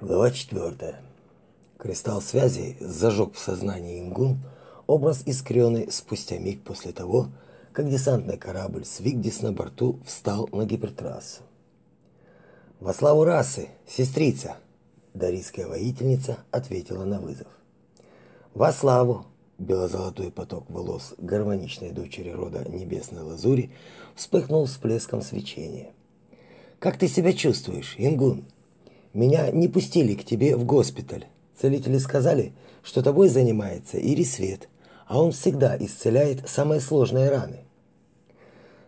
Глава 4. Кристалл связи зажег в сознании Ингун образ искренный спустя миг после того, как десантный корабль с Вигдис на борту встал на гипертрассу. «Во славу расы, сестрица!» Дарийская воительница ответила на вызов. «Во славу!» Белозолотой поток волос гармоничной дочери рода Небесной Лазури вспыхнул всплеском свечения. «Как ты себя чувствуешь, Ингун?» Меня не пустили к тебе в госпиталь. Целители сказали, что тобой занимается Ирисвет, а он всегда исцеляет самые сложные раны.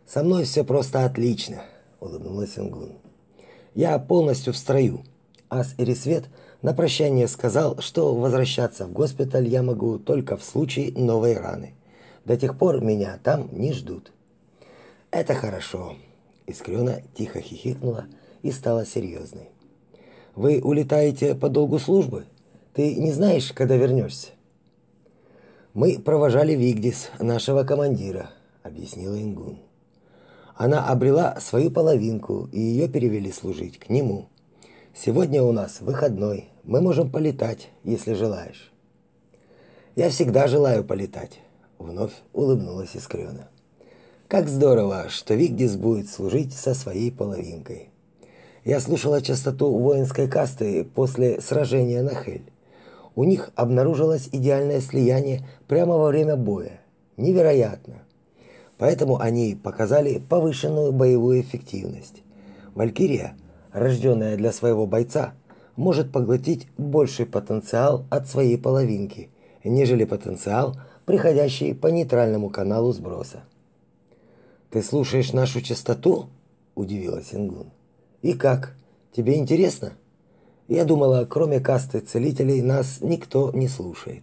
Со мной все просто отлично, улыбнулась Ингун. Я полностью в строю. А с Ирисвет на прощание сказал, что возвращаться в госпиталь я могу только в случае новой раны. До тех пор меня там не ждут. Это хорошо. Искрена тихо хихикнула и стала серьезной. Вы улетаете по долгу службы? Ты не знаешь, когда вернешься?» Мы провожали Вигдис, нашего командира, объяснила Ингун. Она обрела свою половинку, и ее перевели служить к нему. Сегодня у нас выходной. Мы можем полетать, если желаешь. Я всегда желаю полетать, вновь улыбнулась Искрёна. Как здорово, что Вигдис будет служить со своей половинкой. Я слушала частоту воинской касты после сражения на Хель. У них обнаружилось идеальное слияние прямо во время боя. Невероятно. Поэтому они показали повышенную боевую эффективность. Валькирия, рожденная для своего бойца, может поглотить больший потенциал от своей половинки, нежели потенциал, приходящий по нейтральному каналу сброса. Ты слушаешь нашу частоту? удивилась Ингун. И как? Тебе интересно? Я думала, кроме касты целителей нас никто не слушает.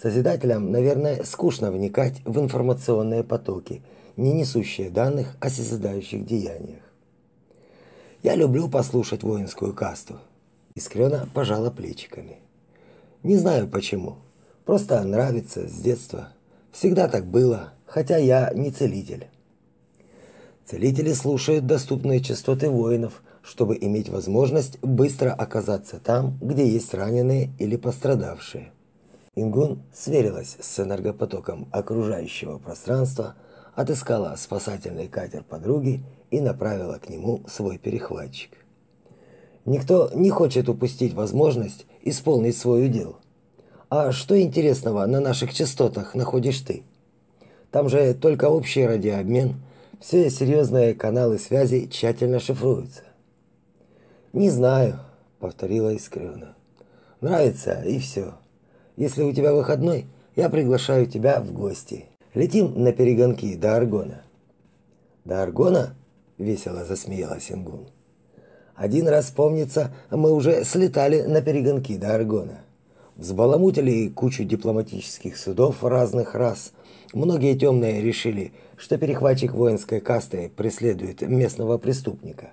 Созидателям, наверное, скучно вникать в информационные потоки, не несущие данных о созидающих деяниях. Я люблю послушать воинскую касту. Искрена пожала плечиками. Не знаю почему. Просто нравится с детства. Всегда так было, хотя я не целитель. Целители слушают доступные частоты воинов, чтобы иметь возможность быстро оказаться там, где есть раненые или пострадавшие. Ингун сверилась с энергопотоком окружающего пространства, отыскала спасательный катер подруги и направила к нему свой перехватчик. Никто не хочет упустить возможность исполнить свой удел. А что интересного на наших частотах находишь ты? Там же только общий радиообмен – все серьезные каналы связи тщательно шифруются. Не знаю, повторила Искрена. Нравится и все. Если у тебя выходной, я приглашаю тебя в гости. Летим на перегонки до Аргона. До Аргона? весело засмеялась Ингун. Один раз помнится, мы уже слетали на перегонки до Аргона. Взбаламутили кучу дипломатических судов разных рас. Многие темные решили, что перехватчик воинской касты преследует местного преступника.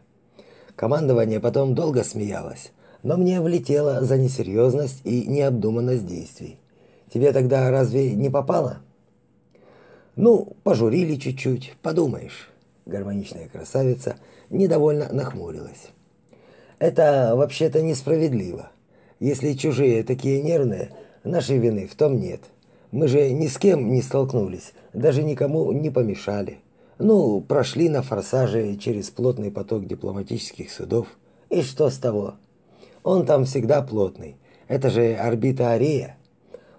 Командование потом долго смеялось, но мне влетело за несерьезность и необдуманность действий. Тебе тогда разве не попало? Ну, пожурили чуть-чуть, подумаешь. Гармоничная красавица недовольно нахмурилась. Это вообще-то несправедливо. Если чужие такие нервные, нашей вины в том нет. Мы же ни с кем не столкнулись, даже никому не помешали. Ну, прошли на форсаже через плотный поток дипломатических судов. И что с того? Он там всегда плотный. Это же орбита Арея.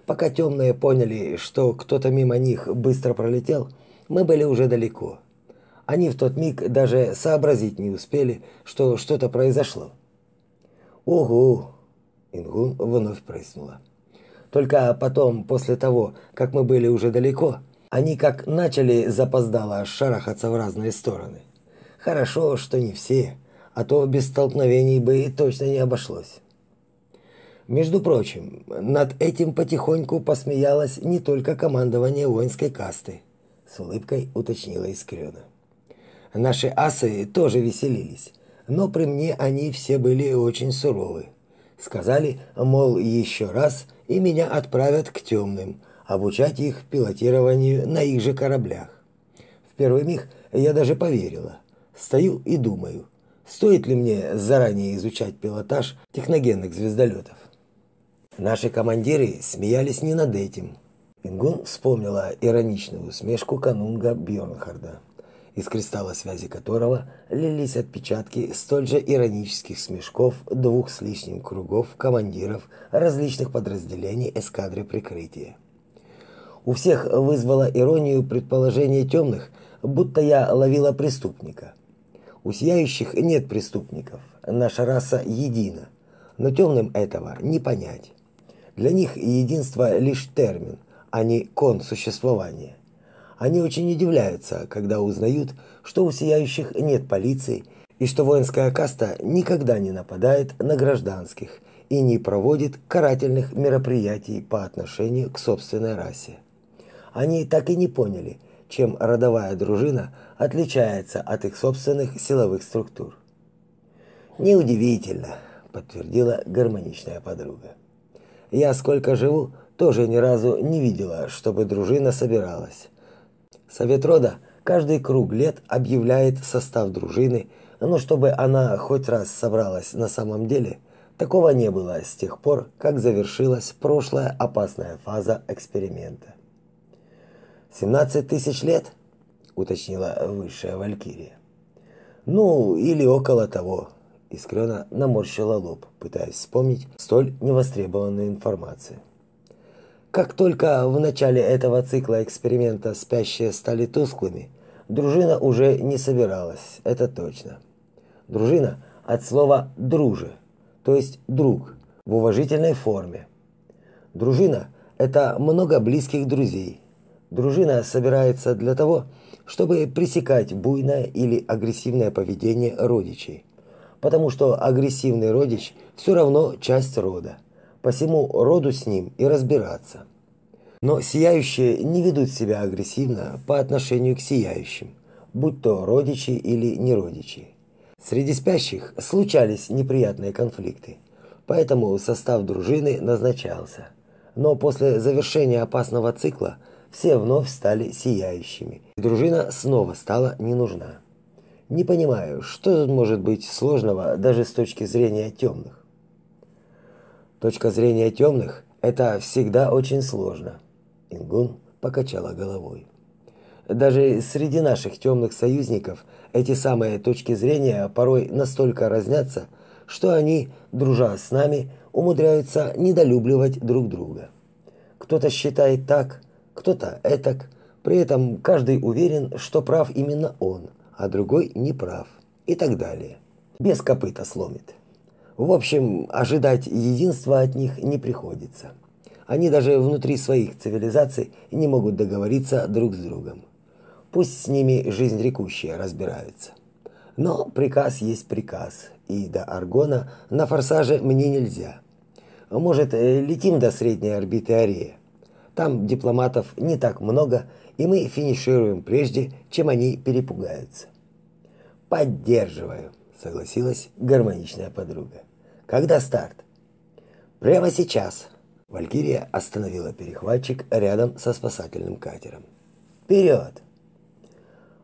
Пока темные поняли, что кто-то мимо них быстро пролетел, мы были уже далеко. Они в тот миг даже сообразить не успели, что что-то произошло. Ого! Ингун вновь прыснула. Только потом, после того, как мы были уже далеко, они как начали запоздало шарахаться в разные стороны. Хорошо, что не все, а то без столкновений бы точно не обошлось. Между прочим, над этим потихоньку посмеялось не только командование воинской касты, с улыбкой уточнила Искрена. Наши асы тоже веселились, но при мне они все были очень суровы. Сказали, мол, еще раз и меня отправят к темным, обучать их пилотированию на их же кораблях. В первый миг я даже поверила. Стою и думаю, Стоит ли мне заранее изучать пилотаж техногенных звездолетов? Наши командиры смеялись не над этим. Ингун вспомнила ироничную усмешку канунга Бьорнхарда, из кристалла связи которого лились отпечатки столь же иронических смешков двух с лишним кругов командиров различных подразделений эскадры прикрытия. У всех вызвало иронию предположение темных, будто я ловила преступника. У сияющих нет преступников, наша раса едина, но темным этого не понять. Для них единство лишь термин, а не кон существования. Они очень удивляются, когда узнают, что у сияющих нет полиции и что воинская каста никогда не нападает на гражданских и не проводит карательных мероприятий по отношению к собственной расе они так и не поняли, чем родовая дружина отличается от их собственных силовых структур. Неудивительно, подтвердила гармоничная подруга. Я сколько живу, тоже ни разу не видела, чтобы дружина собиралась. Совет рода каждый круг лет объявляет состав дружины, но чтобы она хоть раз собралась на самом деле, такого не было с тех пор, как завершилась прошлая опасная фаза эксперимента. «Семнадцать тысяч лет?» – уточнила высшая валькирия. «Ну, или около того», – искренно наморщила лоб, пытаясь вспомнить столь невостребованную информацию. Как только в начале этого цикла эксперимента спящие стали тусклыми, дружина уже не собиралась, это точно. Дружина от слова «друже», то есть «друг», в уважительной форме. Дружина – это много близких друзей, Дружина собирается для того, чтобы пресекать буйное или агрессивное поведение родичей. Потому что агрессивный родич все равно часть рода. Посему роду с ним и разбираться. Но сияющие не ведут себя агрессивно по отношению к сияющим, будь то родичи или не родичи. Среди спящих случались неприятные конфликты, поэтому состав дружины назначался. Но после завершения опасного цикла – все вновь стали сияющими. Дружина снова стала не нужна. Не понимаю, что тут может быть сложного даже с точки зрения темных. Точка зрения темных – это всегда очень сложно. Ингун покачала головой. Даже среди наших темных союзников эти самые точки зрения порой настолько разнятся, что они, дружа с нами, умудряются недолюбливать друг друга. Кто-то считает так, кто-то этак. При этом каждый уверен, что прав именно он, а другой не прав. И так далее. Без копыта сломит. В общем, ожидать единства от них не приходится. Они даже внутри своих цивилизаций не могут договориться друг с другом. Пусть с ними жизнь рекущая разбираются. Но приказ есть приказ, и до Аргона на форсаже мне нельзя. Может, э, летим до средней орбиты Арея? Там дипломатов не так много, и мы финишируем прежде, чем они перепугаются. Поддерживаю, согласилась гармоничная подруга. Когда старт? Прямо сейчас. Валькирия остановила перехватчик рядом со спасательным катером. Вперед!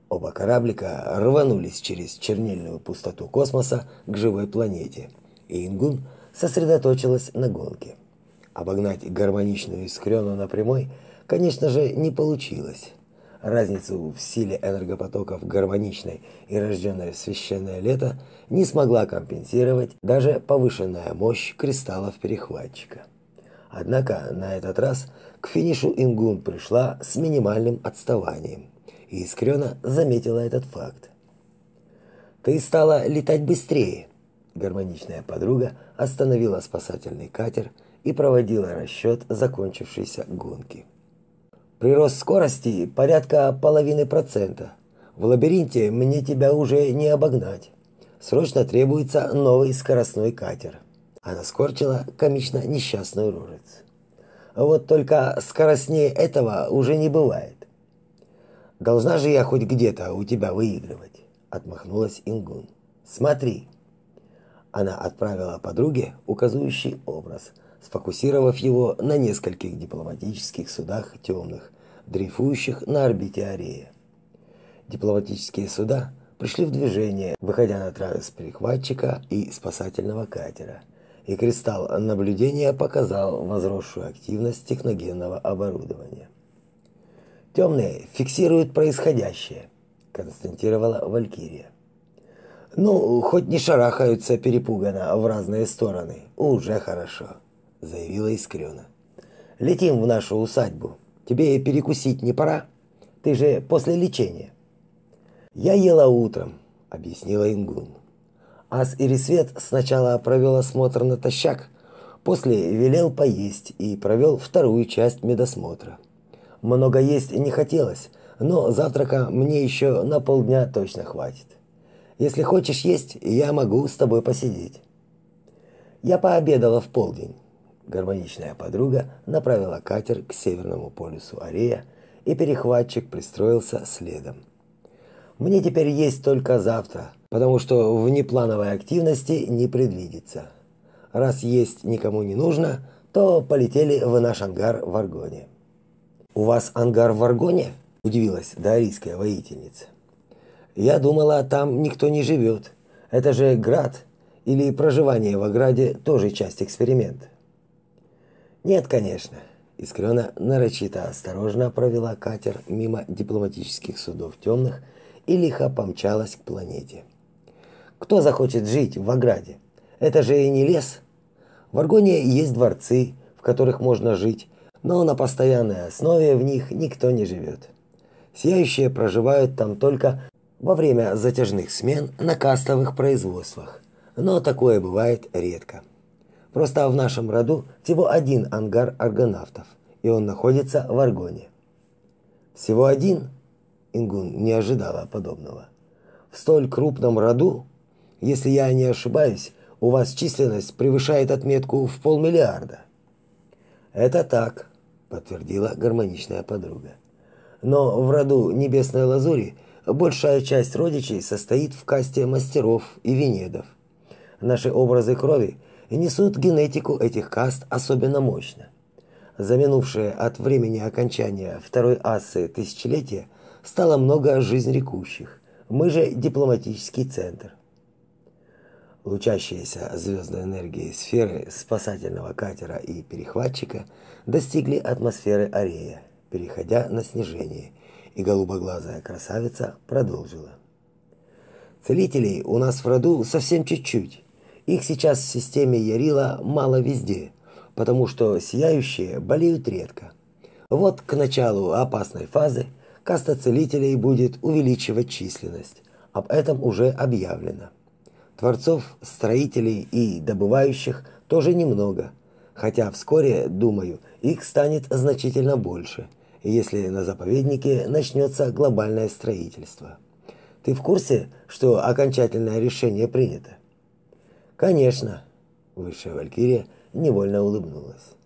Оба кораблика рванулись через чернильную пустоту космоса к живой планете, и Ингун сосредоточилась на гонке. Обогнать гармоничную искрёну на прямой, конечно же, не получилось. Разницу в силе энергопотоков гармоничной и рожденной в священное лето не смогла компенсировать даже повышенная мощь кристаллов перехватчика. Однако на этот раз к финишу Ингун пришла с минимальным отставанием, и Искрёна заметила этот факт. «Ты стала летать быстрее», – гармоничная подруга остановила спасательный катер – и проводила расчет закончившейся гонки. Прирост скорости порядка половины процента. В лабиринте мне тебя уже не обогнать. Срочно требуется новый скоростной катер. Она скорчила комично несчастную рожец. Вот только скоростнее этого уже не бывает. Должна же я хоть где-то у тебя выигрывать, отмахнулась Ингун. Смотри. Она отправила подруге указывающий образ – сфокусировав его на нескольких дипломатических судах темных, дрейфующих на орбите Арея. Дипломатические суда пришли в движение, выходя на траверс перехватчика и спасательного катера. И кристалл наблюдения показал возросшую активность техногенного оборудования. Темные фиксируют происходящее, констатировала Валькирия. Ну, хоть не шарахаются перепуганно в разные стороны, уже хорошо, заявила Искрёна. Летим в нашу усадьбу. Тебе перекусить не пора? Ты же после лечения. Я ела утром, объяснила Ингун. Ас Ирисвет сначала провел осмотр натощак, после велел поесть и провел вторую часть медосмотра. Много есть не хотелось, но завтрака мне еще на полдня точно хватит. Если хочешь есть, я могу с тобой посидеть. Я пообедала в полдень. Гармоничная подруга направила катер к северному полюсу Арея, и перехватчик пристроился следом. Мне теперь есть только завтра, потому что внеплановой активности не предвидится. Раз есть никому не нужно, то полетели в наш ангар в Аргоне. У вас ангар в Аргоне? удивилась дарийская воительница. Я думала, там никто не живет. Это же град или проживание в ограде тоже часть эксперимента. Нет, конечно. Искрена нарочито осторожно провела катер мимо дипломатических судов темных и лихо помчалась к планете. Кто захочет жить в ограде? Это же и не лес. В Аргоне есть дворцы, в которых можно жить, но на постоянной основе в них никто не живет. Сияющие проживают там только во время затяжных смен на кастовых производствах. Но такое бывает редко. Просто в нашем роду всего один ангар аргонавтов, и он находится в Аргоне. Всего один? Ингун не ожидала подобного. В столь крупном роду, если я не ошибаюсь, у вас численность превышает отметку в полмиллиарда. Это так, подтвердила гармоничная подруга. Но в роду Небесной Лазури большая часть родичей состоит в касте мастеров и венедов. Наши образы крови несут генетику этих каст особенно мощно. За минувшее от времени окончания второй асы тысячелетия стало много жизнерекущих. Мы же дипломатический центр. Лучащиеся звездной энергией сферы спасательного катера и перехватчика достигли атмосферы Арея, переходя на снижение, и голубоглазая красавица продолжила. Целителей у нас в роду совсем чуть-чуть. Их сейчас в системе Ярила мало везде, потому что сияющие болеют редко. Вот к началу опасной фазы каста целителей будет увеличивать численность. Об этом уже объявлено. Творцов, строителей и добывающих тоже немного, хотя вскоре, думаю, их станет значительно больше, если на заповеднике начнется глобальное строительство. Ты в курсе, что окончательное решение принято? Конечно, высшая валькирия невольно улыбнулась.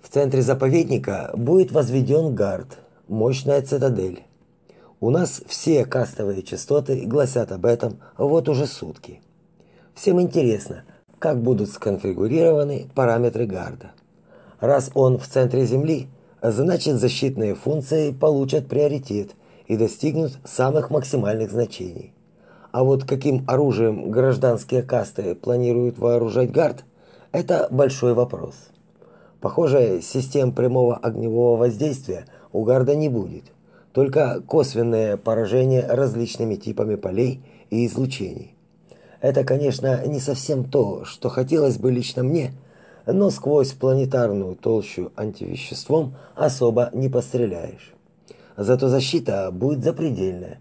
В центре заповедника будет возведен гард, мощная цитадель. У нас все кастовые частоты гласят об этом вот уже сутки. Всем интересно, как будут сконфигурированы параметры гарда. Раз он в центре Земли, значит защитные функции получат приоритет и достигнут самых максимальных значений. А вот каким оружием гражданские касты планируют вооружать гард, это большой вопрос. Похоже, систем прямого огневого воздействия у гарда не будет, только косвенное поражение различными типами полей и излучений. Это, конечно, не совсем то, что хотелось бы лично мне, но сквозь планетарную толщу антивеществом особо не постреляешь. Зато защита будет запредельная.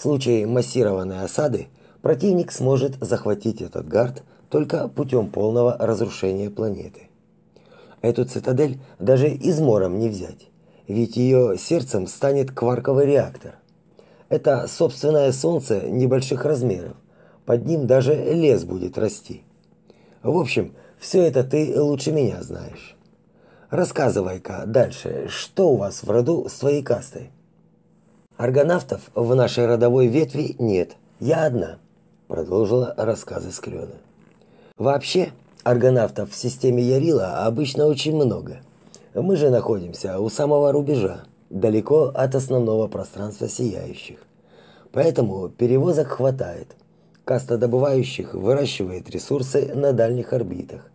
В случае массированной осады противник сможет захватить этот гард только путем полного разрушения планеты. Эту цитадель даже измором не взять, ведь ее сердцем станет кварковый реактор. Это собственное солнце небольших размеров, под ним даже лес будет расти. В общем, все это ты лучше меня знаешь. Рассказывай-ка дальше, что у вас в роду с твоей кастой? Аргонавтов в нашей родовой ветви нет. Я одна, продолжила рассказы Скрёна. Вообще, аргонавтов в системе Ярила обычно очень много. Мы же находимся у самого рубежа, далеко от основного пространства сияющих. Поэтому перевозок хватает. Каста добывающих выращивает ресурсы на дальних орбитах.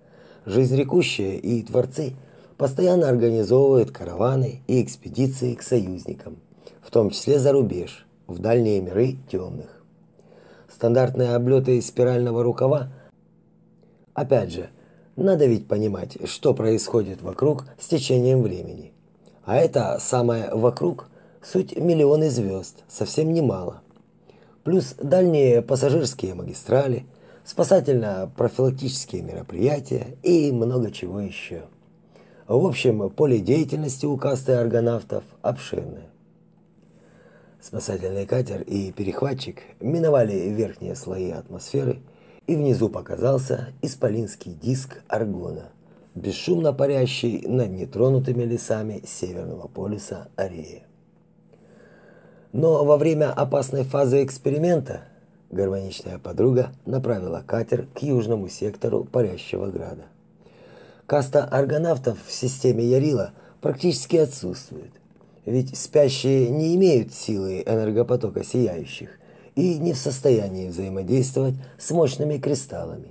Жизнерекущие и творцы постоянно организовывают караваны и экспедиции к союзникам, в том числе за рубеж, в дальние миры темных. Стандартные облеты спирального рукава Опять же, надо ведь понимать, что происходит вокруг с течением времени. А это самое вокруг суть миллионы звезд, совсем немало. Плюс дальние пассажирские магистрали, спасательно-профилактические мероприятия и много чего еще. В общем, поле деятельности у касты аргонавтов обширное. Спасательный катер и перехватчик миновали верхние слои атмосферы – и внизу показался исполинский диск Аргона, бесшумно парящий над нетронутыми лесами северного полюса Ареи. Но во время опасной фазы эксперимента гармоничная подруга направила катер к южному сектору парящего града. Каста аргонавтов в системе Ярила практически отсутствует, ведь спящие не имеют силы энергопотока сияющих и не в состоянии взаимодействовать с мощными кристаллами.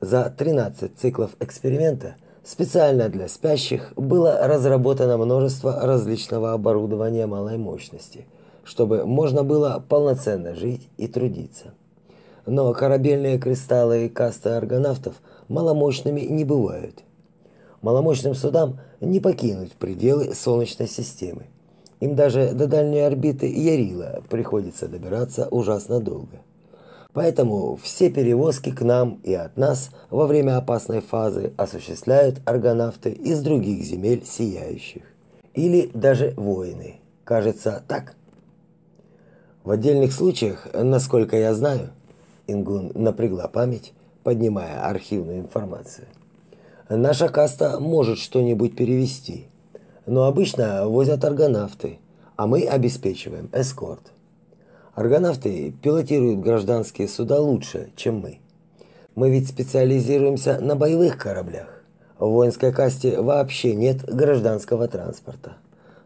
За 13 циклов эксперимента специально для спящих было разработано множество различного оборудования малой мощности, чтобы можно было полноценно жить и трудиться. Но корабельные кристаллы и касты аргонавтов маломощными не бывают. Маломощным судам не покинуть пределы Солнечной системы им даже до дальней орбиты Ярила приходится добираться ужасно долго. Поэтому все перевозки к нам и от нас во время опасной фазы осуществляют аргонавты из других земель сияющих. Или даже воины. Кажется, так. В отдельных случаях, насколько я знаю, Ингун напрягла память, поднимая архивную информацию. Наша каста может что-нибудь перевести – но обычно возят аргонавты, а мы обеспечиваем эскорт. Аргонавты пилотируют гражданские суда лучше, чем мы. Мы ведь специализируемся на боевых кораблях. В воинской касте вообще нет гражданского транспорта.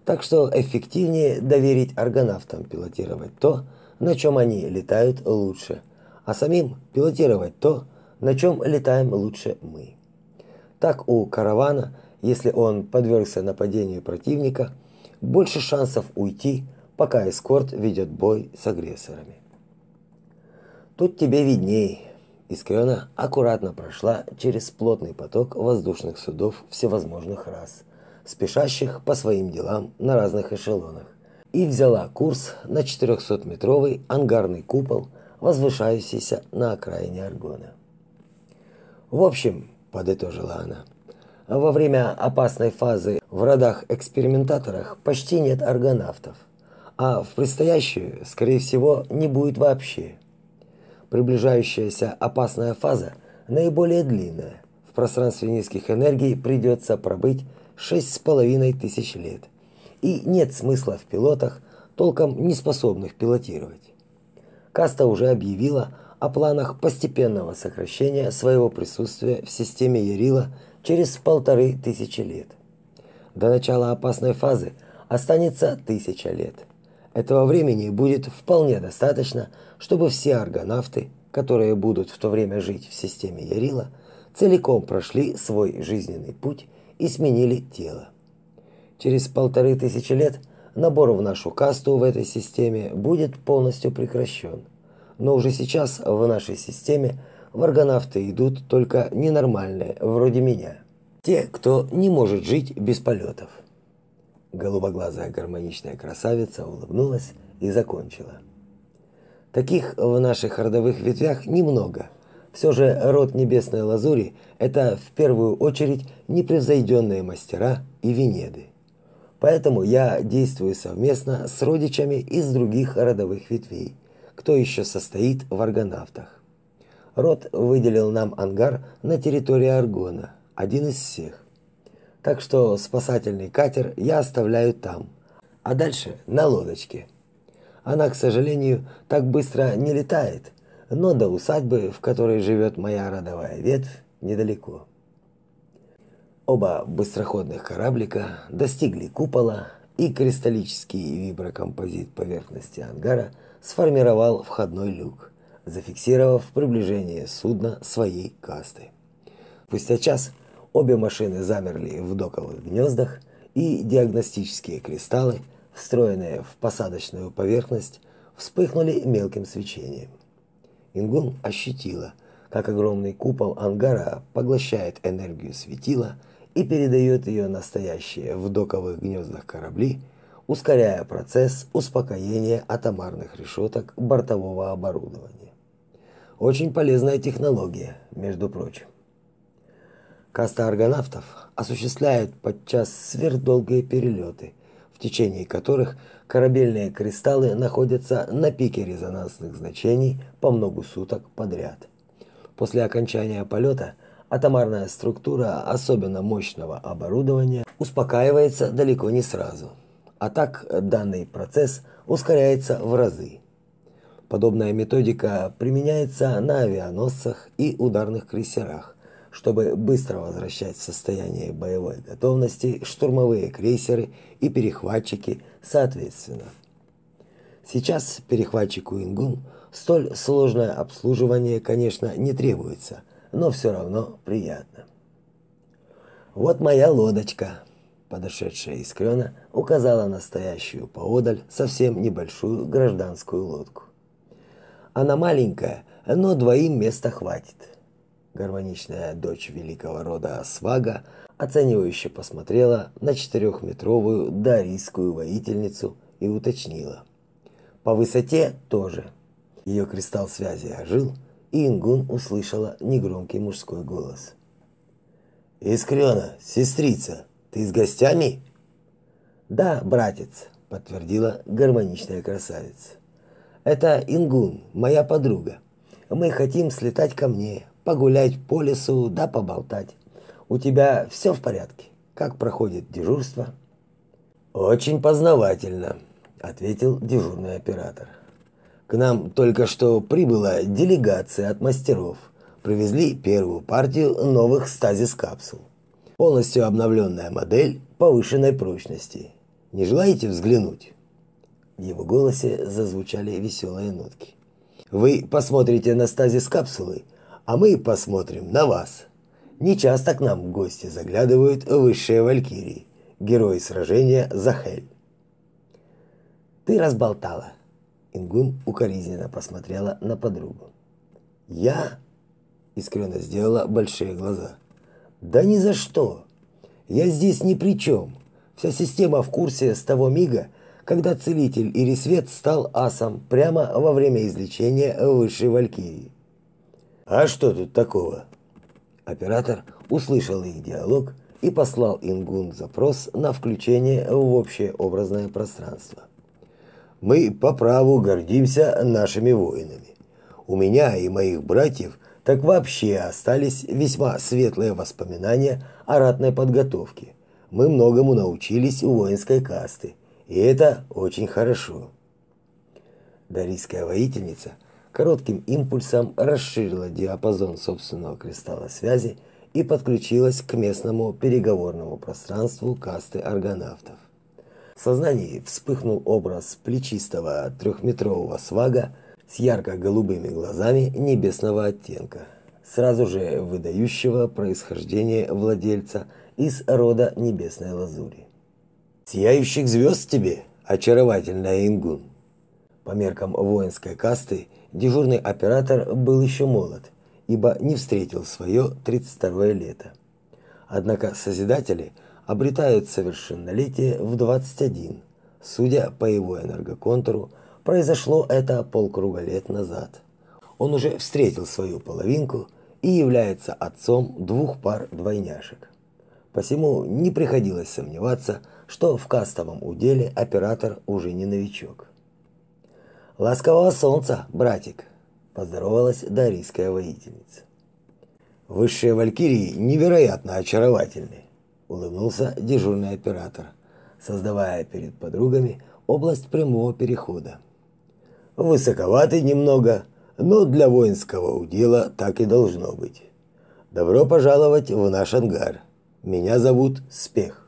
Так что эффективнее доверить аргонавтам пилотировать то, на чем они летают лучше, а самим пилотировать то, на чем летаем лучше мы. Так у каравана – если он подвергся нападению противника, больше шансов уйти, пока эскорт ведет бой с агрессорами. Тут тебе видней. Искрена аккуратно прошла через плотный поток воздушных судов всевозможных рас, спешащих по своим делам на разных эшелонах, и взяла курс на 400-метровый ангарный купол, возвышающийся на окраине Аргона. В общем, подытожила она, — во время опасной фазы в родах-экспериментаторах почти нет аргонавтов, а в предстоящую, скорее всего, не будет вообще. Приближающаяся опасная фаза наиболее длинная. В пространстве низких энергий придется пробыть шесть с половиной тысяч лет. И нет смысла в пилотах, толком не способных пилотировать. Каста уже объявила о планах постепенного сокращения своего присутствия в системе Ярила через полторы тысячи лет. До начала опасной фазы останется тысяча лет. Этого времени будет вполне достаточно, чтобы все аргонавты, которые будут в то время жить в системе Ярила, целиком прошли свой жизненный путь и сменили тело. Через полторы тысячи лет набор в нашу касту в этой системе будет полностью прекращен. Но уже сейчас в нашей системе в аргонавты идут только ненормальные, вроде меня. Те, кто не может жить без полетов. Голубоглазая гармоничная красавица улыбнулась и закончила. Таких в наших родовых ветвях немного. Все же род небесной лазури – это в первую очередь непревзойденные мастера и венеды. Поэтому я действую совместно с родичами из других родовых ветвей, кто еще состоит в аргонавтах. Род выделил нам ангар на территории Аргона, один из всех. Так что спасательный катер я оставляю там, а дальше на лодочке. Она, к сожалению, так быстро не летает, но до усадьбы, в которой живет моя родовая ветвь, недалеко. Оба быстроходных кораблика достигли купола, и кристаллический виброкомпозит поверхности ангара сформировал входной люк, зафиксировав приближение судна своей касты. Спустя час обе машины замерли в доковых гнездах, и диагностические кристаллы, встроенные в посадочную поверхность, вспыхнули мелким свечением. Ингун ощутила, как огромный купол ангара поглощает энергию светила и передает ее настоящие в доковых гнездах корабли, ускоряя процесс успокоения атомарных решеток бортового оборудования. Очень полезная технология, между прочим. Каста аргонавтов осуществляет подчас сверхдолгие перелеты, в течение которых корабельные кристаллы находятся на пике резонансных значений по многу суток подряд. После окончания полета атомарная структура особенно мощного оборудования успокаивается далеко не сразу. А так данный процесс ускоряется в разы. Подобная методика применяется на авианосцах и ударных крейсерах, чтобы быстро возвращать в состояние боевой готовности штурмовые крейсеры и перехватчики соответственно. Сейчас перехватчику Ингун столь сложное обслуживание, конечно, не требуется, но все равно приятно. Вот моя лодочка, подошедшая из крена, указала на стоящую поодаль совсем небольшую гражданскую лодку. Она маленькая, но двоим места хватит. Гармоничная дочь великого рода Свага оценивающе посмотрела на четырехметровую дарийскую воительницу и уточнила. По высоте тоже. Ее кристалл связи ожил, и Ингун услышала негромкий мужской голос. «Искрена, сестрица, ты с гостями?» «Да, братец», — подтвердила гармоничная красавица. «Это Ингун, моя подруга. Мы хотим слетать ко мне, погулять по лесу да поболтать. У тебя все в порядке? Как проходит дежурство? Очень познавательно, ответил дежурный оператор. К нам только что прибыла делегация от мастеров. Привезли первую партию новых стазис-капсул. Полностью обновленная модель повышенной прочности. Не желаете взглянуть? В его голосе зазвучали веселые нотки. Вы посмотрите на стазис-капсулы, а мы посмотрим на вас. Не часто к нам в гости заглядывают высшие валькирии, герои сражения за Хель. Ты разболтала. Ингун укоризненно посмотрела на подругу. Я искренне сделала большие глаза. Да ни за что. Я здесь ни при чем. Вся система в курсе с того мига, когда целитель Ирисвет стал асом прямо во время излечения высшей валькирии. А что тут такого? Оператор услышал их диалог и послал Ингун запрос на включение в общее образное пространство. Мы по праву гордимся нашими воинами. У меня и моих братьев так вообще остались весьма светлые воспоминания о ратной подготовке. Мы многому научились у воинской касты, и это очень хорошо. Дарийская воительница – коротким импульсом расширила диапазон собственного кристалла связи и подключилась к местному переговорному пространству касты аргонавтов. В сознании вспыхнул образ плечистого трехметрового свага с ярко-голубыми глазами небесного оттенка, сразу же выдающего происхождение владельца из рода небесной лазури. «Сияющих звезд тебе, очаровательная Ингун!» По меркам воинской касты – дежурный оператор был еще молод, ибо не встретил свое 32-е лето. Однако Созидатели обретают совершеннолетие в 21. Судя по его энергоконтуру, произошло это полкруга лет назад. Он уже встретил свою половинку и является отцом двух пар двойняшек. Посему не приходилось сомневаться, что в кастовом уделе оператор уже не новичок. Ласкового солнца, братик, поздоровалась дарийская воительница. Высшие валькирии невероятно очаровательны, улыбнулся дежурный оператор, создавая перед подругами область прямого перехода. Высоковаты немного, но для воинского удела так и должно быть. Добро пожаловать в наш ангар. Меня зовут Спех.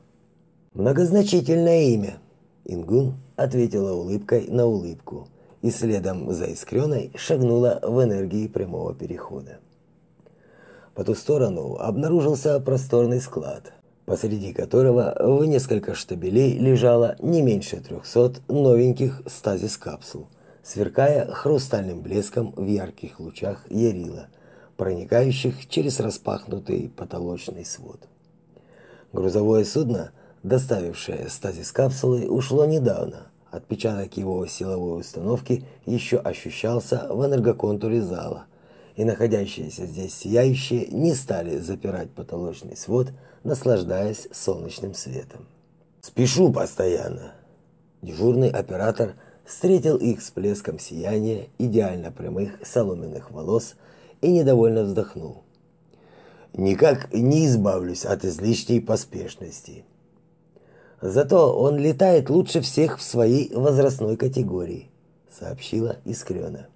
Многозначительное имя. Ингун ответила улыбкой на улыбку и следом за искреной шагнула в энергии прямого перехода. По ту сторону обнаружился просторный склад, посреди которого в несколько штабелей лежало не меньше трехсот новеньких стазис-капсул, сверкая хрустальным блеском в ярких лучах ярила, проникающих через распахнутый потолочный свод. Грузовое судно, доставившее стазис-капсулы, ушло недавно. Отпечаток его силовой установки еще ощущался в энергоконтуре зала, и находящиеся здесь сияющие не стали запирать потолочный свод, наслаждаясь солнечным светом. «Спешу постоянно!» Дежурный оператор встретил их с плеском сияния идеально прямых соломенных волос и недовольно вздохнул. «Никак не избавлюсь от излишней поспешности». «Зато он летает лучше всех в своей возрастной категории», сообщила Искрена.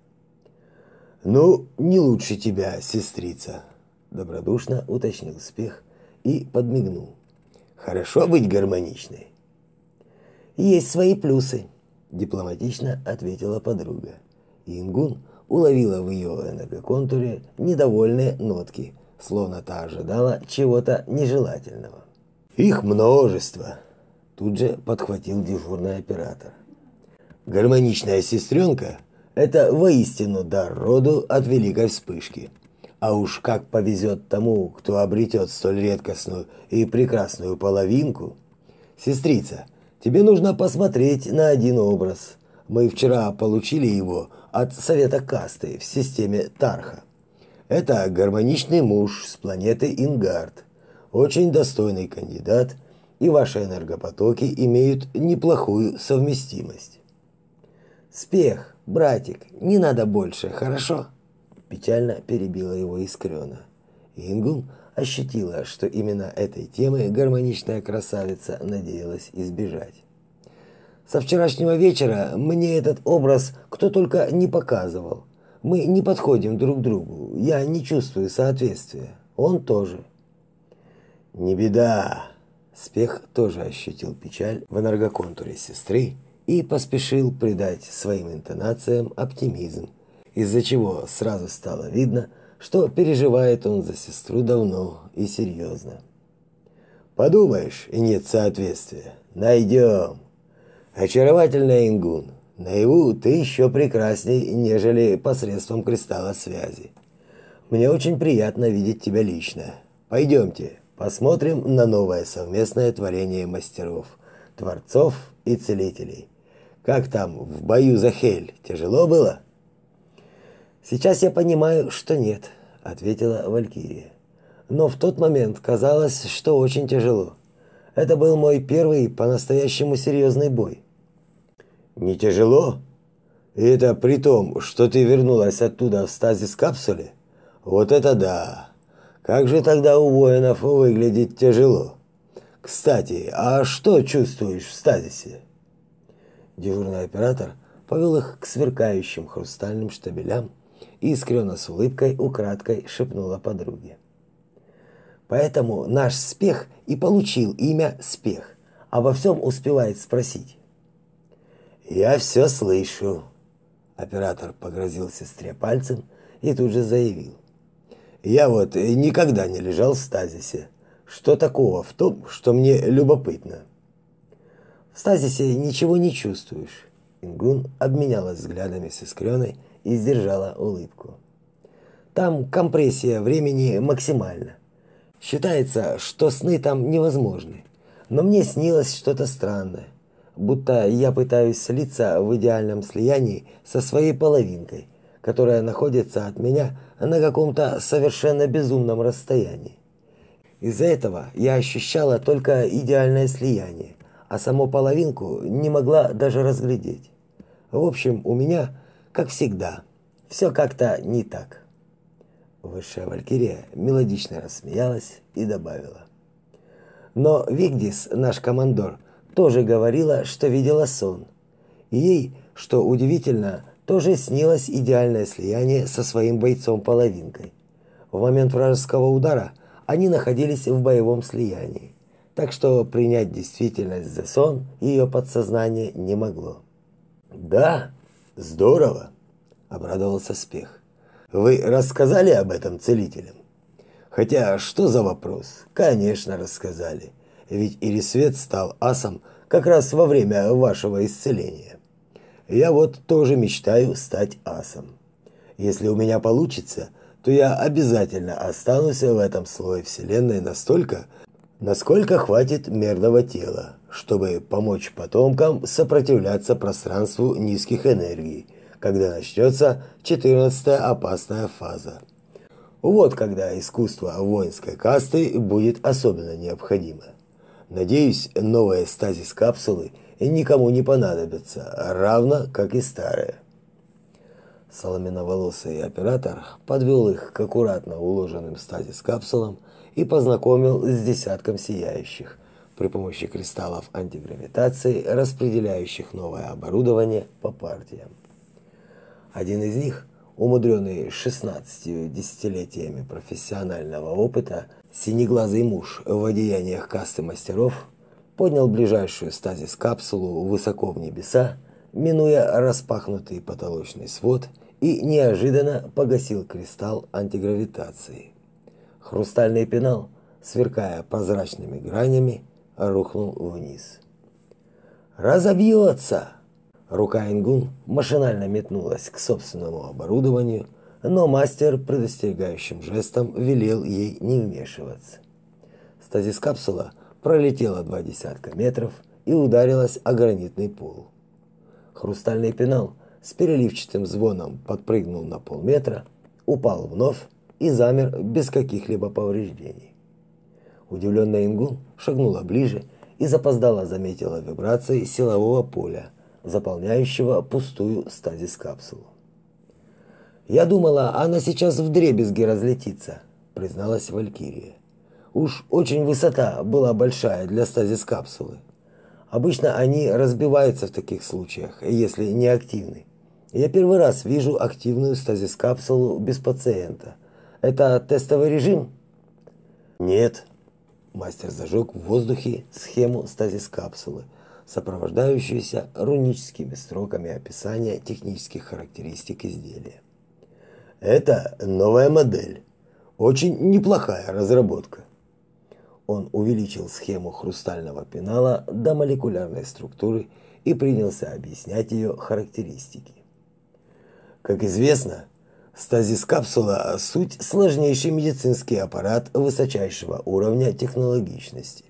Ну, не лучше тебя, сестрица, добродушно уточнил Спех и подмигнул. Хорошо быть гармоничной. Есть свои плюсы, дипломатично ответила подруга. Ингун уловила в ее энергоконтуре недовольные нотки, словно та ожидала чего-то нежелательного. Их множество, тут же подхватил дежурный оператор. Гармоничная сестренка это воистину дар роду от великой вспышки. А уж как повезет тому, кто обретет столь редкостную и прекрасную половинку. Сестрица, тебе нужно посмотреть на один образ. Мы вчера получили его от совета касты в системе Тарха. Это гармоничный муж с планеты Ингард. Очень достойный кандидат, и ваши энергопотоки имеют неплохую совместимость. Спех, братик, не надо больше, хорошо? Печально перебила его Искрена. Ингун ощутила, что именно этой темы гармоничная красавица надеялась избежать. Со вчерашнего вечера мне этот образ кто только не показывал. Мы не подходим друг другу. Я не чувствую соответствия. Он тоже. Не беда. Спех тоже ощутил печаль в энергоконтуре сестры и поспешил придать своим интонациям оптимизм, из-за чего сразу стало видно, что переживает он за сестру давно и серьезно. Подумаешь, и нет соответствия. Найдем. Очаровательная Ингун, наяву ты еще прекрасней, нежели посредством кристалла связи. Мне очень приятно видеть тебя лично. Пойдемте, посмотрим на новое совместное творение мастеров, творцов и целителей. Как там в бою за Хель? Тяжело было? Сейчас я понимаю, что нет, ответила Валькирия. Но в тот момент казалось, что очень тяжело. Это был мой первый по-настоящему серьезный бой. Не тяжело? И это при том, что ты вернулась оттуда в стазис капсуле? Вот это да. Как же тогда у воинов выглядит тяжело? Кстати, а что чувствуешь в стазисе? Дежурный оператор повел их к сверкающим хрустальным штабелям искренно с улыбкой украдкой шепнула подруге. Поэтому наш спех и получил имя Спех, а во всем успевает спросить. «Я все слышу», – оператор погрозил сестре пальцем и тут же заявил. «Я вот никогда не лежал в стазисе. Что такого в том, что мне любопытно?» В стазисе ничего не чувствуешь. Ингун обменялась взглядами с Искреной и сдержала улыбку. Там компрессия времени максимальна. Считается, что сны там невозможны. Но мне снилось что-то странное. Будто я пытаюсь слиться в идеальном слиянии со своей половинкой, которая находится от меня на каком-то совершенно безумном расстоянии. Из-за этого я ощущала только идеальное слияние а саму половинку не могла даже разглядеть. В общем, у меня, как всегда, все как-то не так. Высшая Валькирия мелодично рассмеялась и добавила. Но Вигдис, наш командор, тоже говорила, что видела сон. И ей, что удивительно, тоже снилось идеальное слияние со своим бойцом-половинкой. В момент вражеского удара они находились в боевом слиянии так что принять действительность за сон ее подсознание не могло. «Да?» Здорово, обрадовался Спех. Вы рассказали об этом целителям? Хотя, что за вопрос? Конечно, рассказали. Ведь Ирисвет стал асом как раз во время вашего исцеления. Я вот тоже мечтаю стать асом. Если у меня получится, то я обязательно останусь в этом слое Вселенной настолько, насколько хватит мерного тела, чтобы помочь потомкам сопротивляться пространству низких энергий, когда начнется 14-я опасная фаза. Вот когда искусство воинской касты будет особенно необходимо. Надеюсь, новые стазис-капсулы никому не понадобятся, равно как и старые. Соломенноволосый оператор подвел их к аккуратно уложенным стазис-капсулам и познакомил с десятком сияющих при помощи кристаллов антигравитации, распределяющих новое оборудование по партиям. Один из них, умудренный 16 десятилетиями профессионального опыта, синеглазый муж в одеяниях касты мастеров, поднял ближайшую стазис-капсулу высоко в небеса, минуя распахнутый потолочный свод – и неожиданно погасил кристалл антигравитации. Хрустальный пенал, сверкая прозрачными гранями, рухнул вниз. «Разобьется!» Рука Ингун машинально метнулась к собственному оборудованию, но мастер предостерегающим жестом велел ей не вмешиваться. Стазис-капсула пролетела два десятка метров и ударилась о гранитный пол. Хрустальный пенал – с переливчатым звоном подпрыгнул на полметра, упал вновь и замер без каких-либо повреждений. Удивленная Ингун шагнула ближе и запоздала заметила вибрации силового поля, заполняющего пустую стазис-капсулу. «Я думала, она сейчас вдребезги разлетится», — призналась Валькирия. «Уж очень высота была большая для стазис-капсулы. Обычно они разбиваются в таких случаях, если не активны. Я первый раз вижу активную стазис-капсулу без пациента. Это тестовый режим? Нет. Мастер зажег в воздухе схему стазис-капсулы, сопровождающуюся руническими строками описания технических характеристик изделия. Это новая модель. Очень неплохая разработка. Он увеличил схему хрустального пенала до молекулярной структуры и принялся объяснять ее характеристики. Как известно, стазис-капсула – суть сложнейший медицинский аппарат высочайшего уровня технологичности.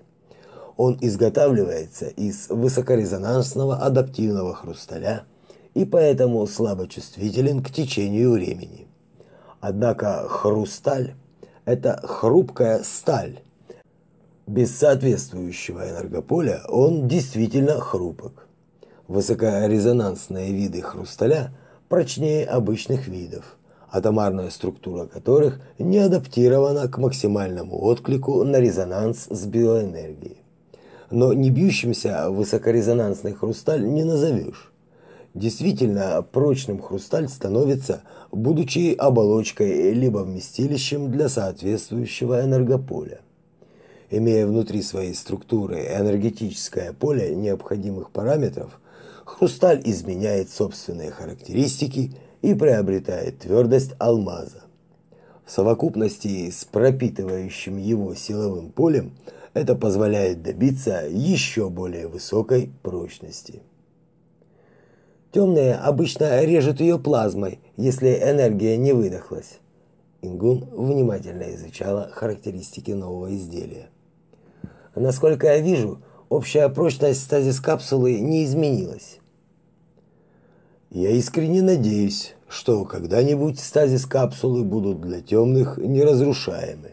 Он изготавливается из высокорезонансного адаптивного хрусталя и поэтому слабо чувствителен к течению времени. Однако хрусталь – это хрупкая сталь. Без соответствующего энергополя он действительно хрупок. Высокорезонансные виды хрусталя – прочнее обычных видов, атомарная структура которых не адаптирована к максимальному отклику на резонанс с биоэнергией. Но не бьющимся высокорезонансный хрусталь не назовешь. Действительно, прочным хрусталь становится, будучи оболочкой либо вместилищем для соответствующего энергополя. Имея внутри своей структуры энергетическое поле необходимых параметров – хрусталь изменяет собственные характеристики и приобретает твердость алмаза. В совокупности с пропитывающим его силовым полем это позволяет добиться еще более высокой прочности. Темные обычно режут ее плазмой, если энергия не выдохлась. Ингун внимательно изучала характеристики нового изделия. Насколько я вижу, общая прочность стазис капсулы не изменилась. Я искренне надеюсь, что когда-нибудь стазис капсулы будут для темных неразрушаемы,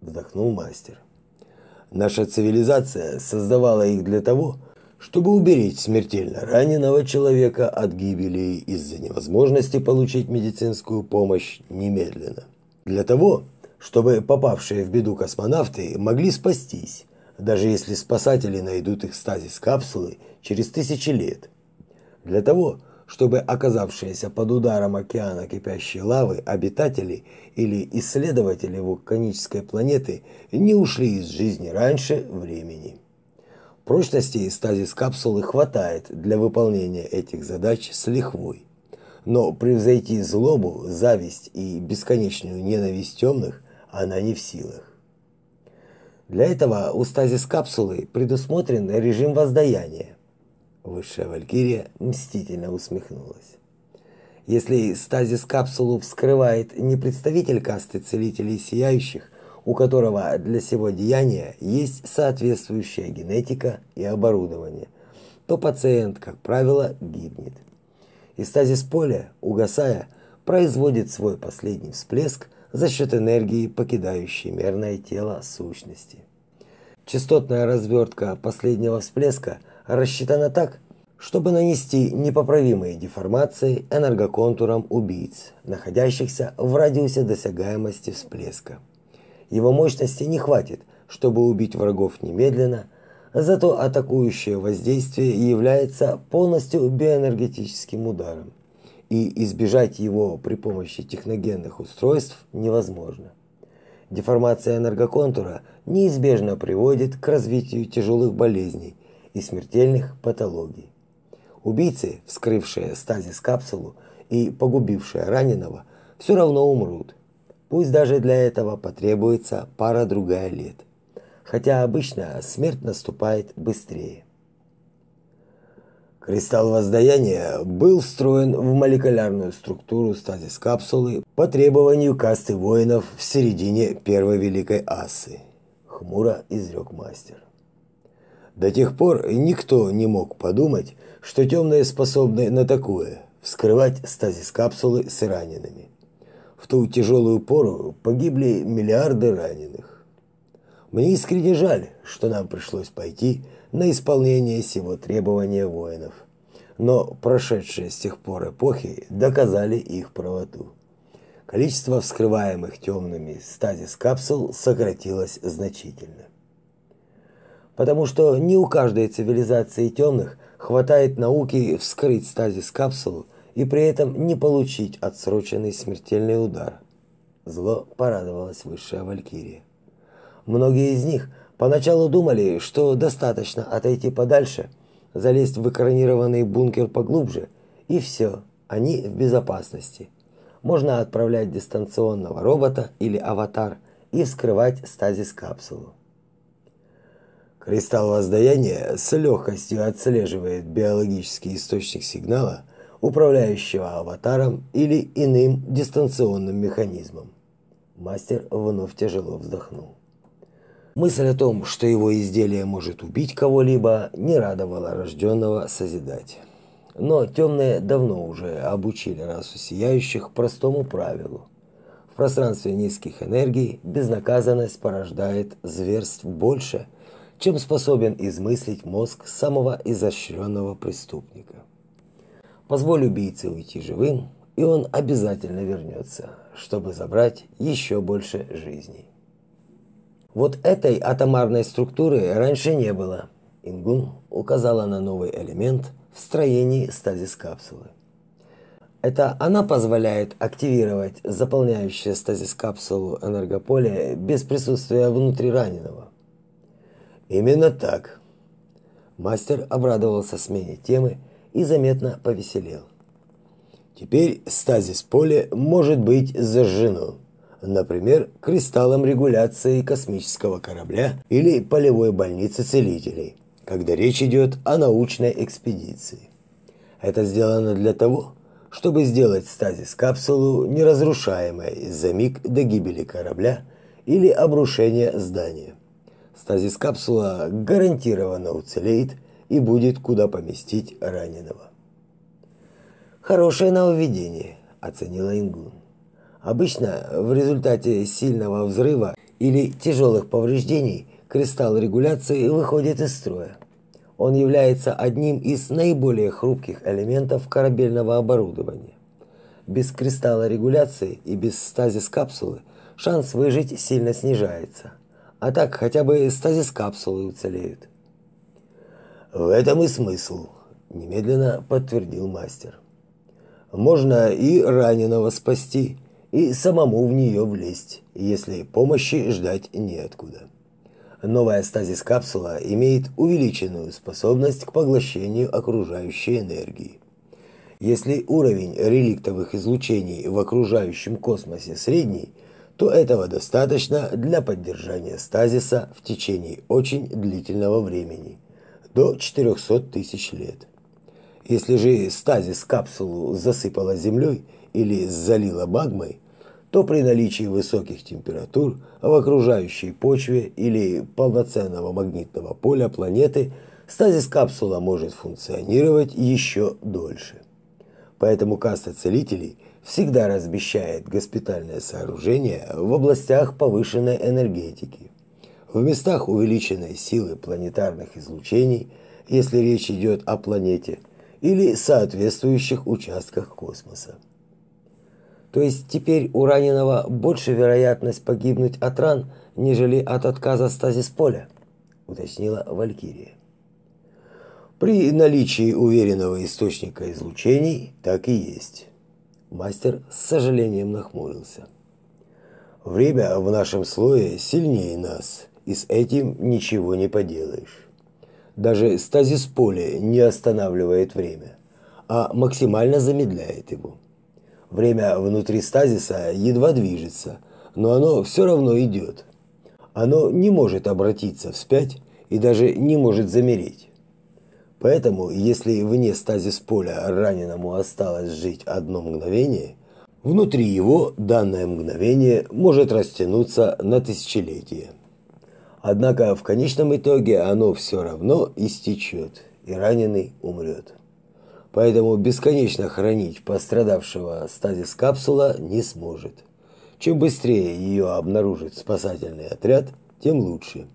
вздохнул мастер. Наша цивилизация создавала их для того, чтобы уберечь смертельно раненого человека от гибели из-за невозможности получить медицинскую помощь немедленно. Для того, чтобы попавшие в беду космонавты могли спастись, даже если спасатели найдут их стазис капсулы через тысячи лет. Для того, чтобы оказавшиеся под ударом океана кипящей лавы обитатели или исследователи вулканической планеты не ушли из жизни раньше времени. Прочности стазис капсулы хватает для выполнения этих задач с лихвой. но превзойти злобу, зависть и бесконечную ненависть темных она не в силах. Для этого у стазис капсулы предусмотрен режим воздаяния. Высшая валькирия мстительно усмехнулась. Если стазис капсулу вскрывает не представитель касты целителей сияющих, у которого для сего деяния есть соответствующая генетика и оборудование, то пациент, как правило, гибнет. И стазис поля, угасая, производит свой последний всплеск за счет энергии, покидающей мерное тело сущности. Частотная развертка последнего всплеска рассчитана так, чтобы нанести непоправимые деформации энергоконтурам убийц, находящихся в радиусе досягаемости всплеска. Его мощности не хватит, чтобы убить врагов немедленно, зато атакующее воздействие является полностью биоэнергетическим ударом, и избежать его при помощи техногенных устройств невозможно. Деформация энергоконтура неизбежно приводит к развитию тяжелых болезней и смертельных патологий. Убийцы, вскрывшие стазис капсулу и погубившие раненого, все равно умрут. Пусть даже для этого потребуется пара-другая лет. Хотя обычно смерть наступает быстрее. Кристалл воздаяния был встроен в молекулярную структуру стазис капсулы по требованию касты воинов в середине первой великой асы, хмуро изрек мастер. До тех пор никто не мог подумать, что темные способны на такое вскрывать стазис капсулы с ранеными. В ту тяжелую пору погибли миллиарды раненых. Мне искренне жаль, что нам пришлось пойти на исполнение сего требования воинов. Но прошедшие с тех пор эпохи доказали их правоту. Количество вскрываемых темными стазис капсул сократилось значительно. Потому что не у каждой цивилизации темных Хватает науки вскрыть стазис капсулу и при этом не получить отсроченный смертельный удар. Зло порадовалась высшая валькирия. Многие из них поначалу думали, что достаточно отойти подальше, залезть в экранированный бункер поглубже, и все, они в безопасности. Можно отправлять дистанционного робота или аватар и вскрывать стазис капсулу. Кристалл воздаяния с легкостью отслеживает биологический источник сигнала, управляющего аватаром или иным дистанционным механизмом. Мастер вновь тяжело вздохнул. Мысль о том, что его изделие может убить кого-либо, не радовала рожденного созидать. Но темные давно уже обучили расу сияющих простому правилу. В пространстве низких энергий безнаказанность порождает зверств больше – чем способен измыслить мозг самого изощренного преступника. Позволь убийце уйти живым, и он обязательно вернется, чтобы забрать еще больше жизней. Вот этой атомарной структуры раньше не было. Ингун указала на новый элемент в строении стазис капсулы. Это она позволяет активировать заполняющее стазис капсулу энергополе без присутствия внутри раненого. Именно так. Мастер обрадовался смене темы и заметно повеселел. Теперь стазис поля может быть зажжено, например, кристаллом регуляции космического корабля или полевой больницы целителей, когда речь идет о научной экспедиции. Это сделано для того, чтобы сделать стазис капсулу неразрушаемой за миг до гибели корабля или обрушения здания. Стазис капсула гарантированно уцелеет и будет куда поместить раненого. Хорошее нововведение, оценила Ингун. Обычно в результате сильного взрыва или тяжелых повреждений кристалл регуляции выходит из строя. Он является одним из наиболее хрупких элементов корабельного оборудования. Без кристалла регуляции и без стазис капсулы шанс выжить сильно снижается – а так хотя бы стазис капсулы уцелеют. В этом и смысл, немедленно подтвердил мастер. Можно и раненого спасти, и самому в нее влезть, если помощи ждать неоткуда. Новая стазис капсула имеет увеличенную способность к поглощению окружающей энергии. Если уровень реликтовых излучений в окружающем космосе средний, то этого достаточно для поддержания стазиса в течение очень длительного времени, до 400 тысяч лет. Если же стазис капсулу засыпало землей или залило магмой, то при наличии высоких температур в окружающей почве или полноценного магнитного поля планеты стазис капсула может функционировать еще дольше. Поэтому каста целителей всегда размещает госпитальное сооружение в областях повышенной энергетики, в местах увеличенной силы планетарных излучений, если речь идет о планете, или соответствующих участках космоса. То есть теперь у раненого больше вероятность погибнуть от ран, нежели от отказа стазис поля, уточнила Валькирия. При наличии уверенного источника излучений так и есть. Мастер с сожалением нахмурился. Время в нашем слое сильнее нас, и с этим ничего не поделаешь. Даже стазис поля не останавливает время, а максимально замедляет его. Время внутри стазиса едва движется, но оно все равно идет. Оно не может обратиться вспять и даже не может замереть. Поэтому, если вне стазис поля раненому осталось жить одно мгновение, внутри его данное мгновение может растянуться на тысячелетия. Однако в конечном итоге оно все равно истечет, и раненый умрет. Поэтому бесконечно хранить пострадавшего стазис капсула не сможет. Чем быстрее ее обнаружит спасательный отряд, тем лучше.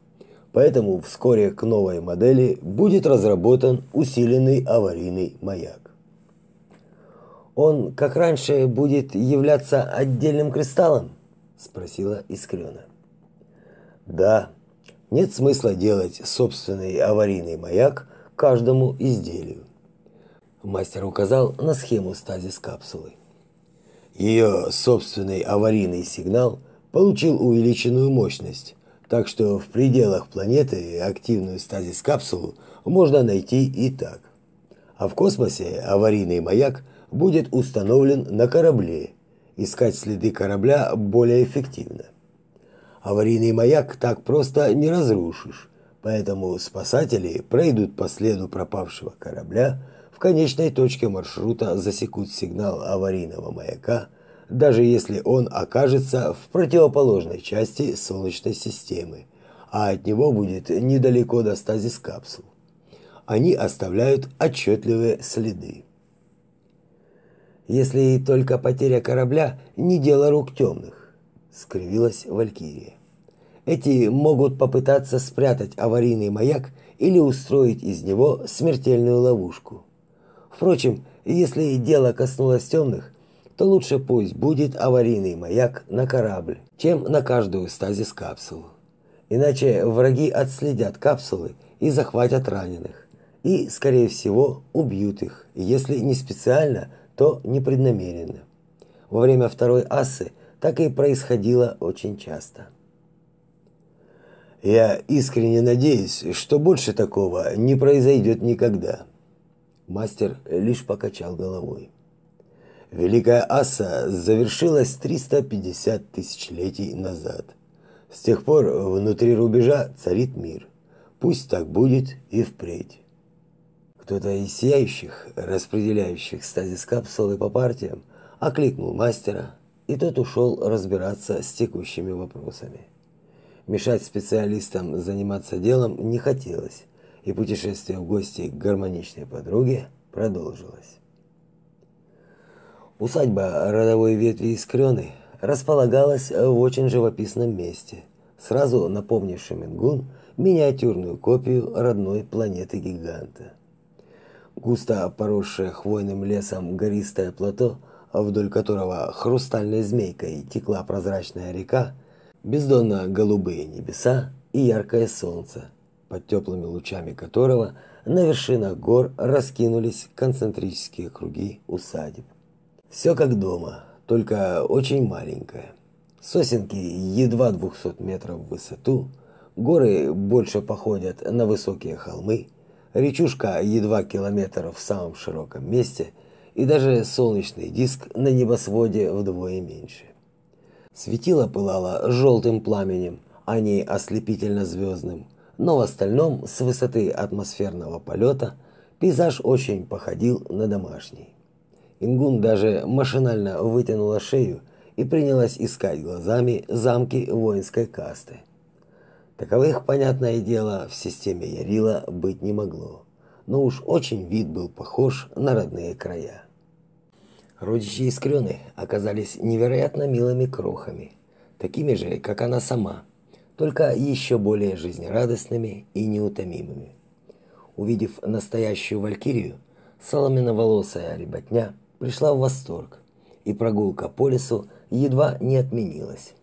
Поэтому вскоре к новой модели будет разработан усиленный аварийный маяк. Он, как раньше, будет являться отдельным кристаллом, спросила Искрена. Да. Нет смысла делать собственный аварийный маяк каждому изделию. Мастер указал на схему стазис капсулы. Ее собственный аварийный сигнал получил увеличенную мощность, так что в пределах планеты активную стазис капсулу можно найти и так. А в космосе аварийный маяк будет установлен на корабле. Искать следы корабля более эффективно. Аварийный маяк так просто не разрушишь, поэтому спасатели пройдут по следу пропавшего корабля, в конечной точке маршрута засекут сигнал аварийного маяка, даже если он окажется в противоположной части Солнечной системы, а от него будет недалеко до стазис капсул. Они оставляют отчетливые следы. Если только потеря корабля не дело рук темных, скривилась Валькирия. Эти могут попытаться спрятать аварийный маяк или устроить из него смертельную ловушку. Впрочем, если дело коснулось темных, то лучше пусть будет аварийный маяк на корабль, чем на каждую стазис капсулу. Иначе враги отследят капсулы и захватят раненых. И, скорее всего, убьют их, если не специально, то непреднамеренно. Во время второй ассы так и происходило очень часто. Я искренне надеюсь, что больше такого не произойдет никогда. Мастер лишь покачал головой. Великая Аса завершилась 350 тысячелетий назад. С тех пор внутри рубежа царит мир. Пусть так будет и впредь. Кто-то из сияющих, распределяющих стазис капсулы по партиям, окликнул мастера, и тот ушел разбираться с текущими вопросами. Мешать специалистам заниматься делом не хотелось, и путешествие в гости к гармоничной подруге продолжилось. Усадьба родовой ветви Искрены располагалась в очень живописном месте, сразу напомнившем Ингун миниатюрную копию родной планеты-гиганта. Густо поросшее хвойным лесом гористое плато, вдоль которого хрустальной змейкой текла прозрачная река, бездонно-голубые небеса и яркое солнце – под теплыми лучами которого на вершинах гор раскинулись концентрические круги усадеб. Все как дома, только очень маленькое. Сосенки едва 200 метров в высоту, горы больше походят на высокие холмы, речушка едва километр в самом широком месте, и даже солнечный диск на небосводе вдвое меньше. Светило пылало желтым пламенем, а не ослепительно звездным, но в остальном с высоты атмосферного полета пейзаж очень походил на домашний. Ингун даже машинально вытянула шею и принялась искать глазами замки воинской касты. Таковых, понятное дело, в системе Ярила быть не могло, но уж очень вид был похож на родные края. Родичи Искрёны оказались невероятно милыми крохами, такими же, как она сама, только еще более жизнерадостными и неутомимыми. Увидев настоящую валькирию, соломенно-волосая ребятня пришла в восторг, и прогулка по лесу едва не отменилась.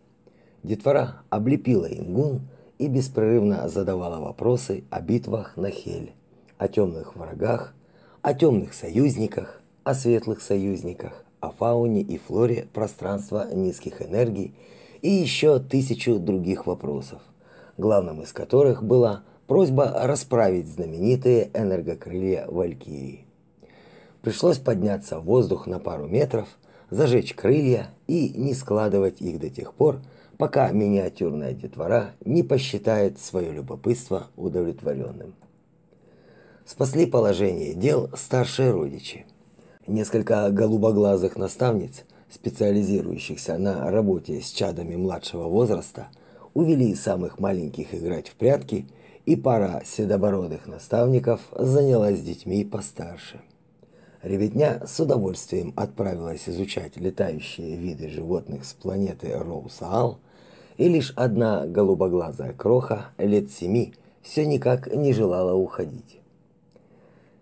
Детвора облепила Ингун и беспрерывно задавала вопросы о битвах на Хель, о темных врагах, о темных союзниках, о светлых союзниках, о фауне и флоре пространства низких энергий и еще тысячу других вопросов, главным из которых была просьба расправить знаменитые энергокрылья Валькирии. Пришлось подняться в воздух на пару метров, зажечь крылья и не складывать их до тех пор, пока миниатюрная детвора не посчитает свое любопытство удовлетворенным. Спасли положение дел старшие родичи. Несколько голубоглазых наставниц, специализирующихся на работе с чадами младшего возраста, увели самых маленьких играть в прятки, и пара седобородых наставников занялась детьми постарше. Ребятня с удовольствием отправилась изучать летающие виды животных с планеты Роусаал, и лишь одна голубоглазая кроха лет семи все никак не желала уходить.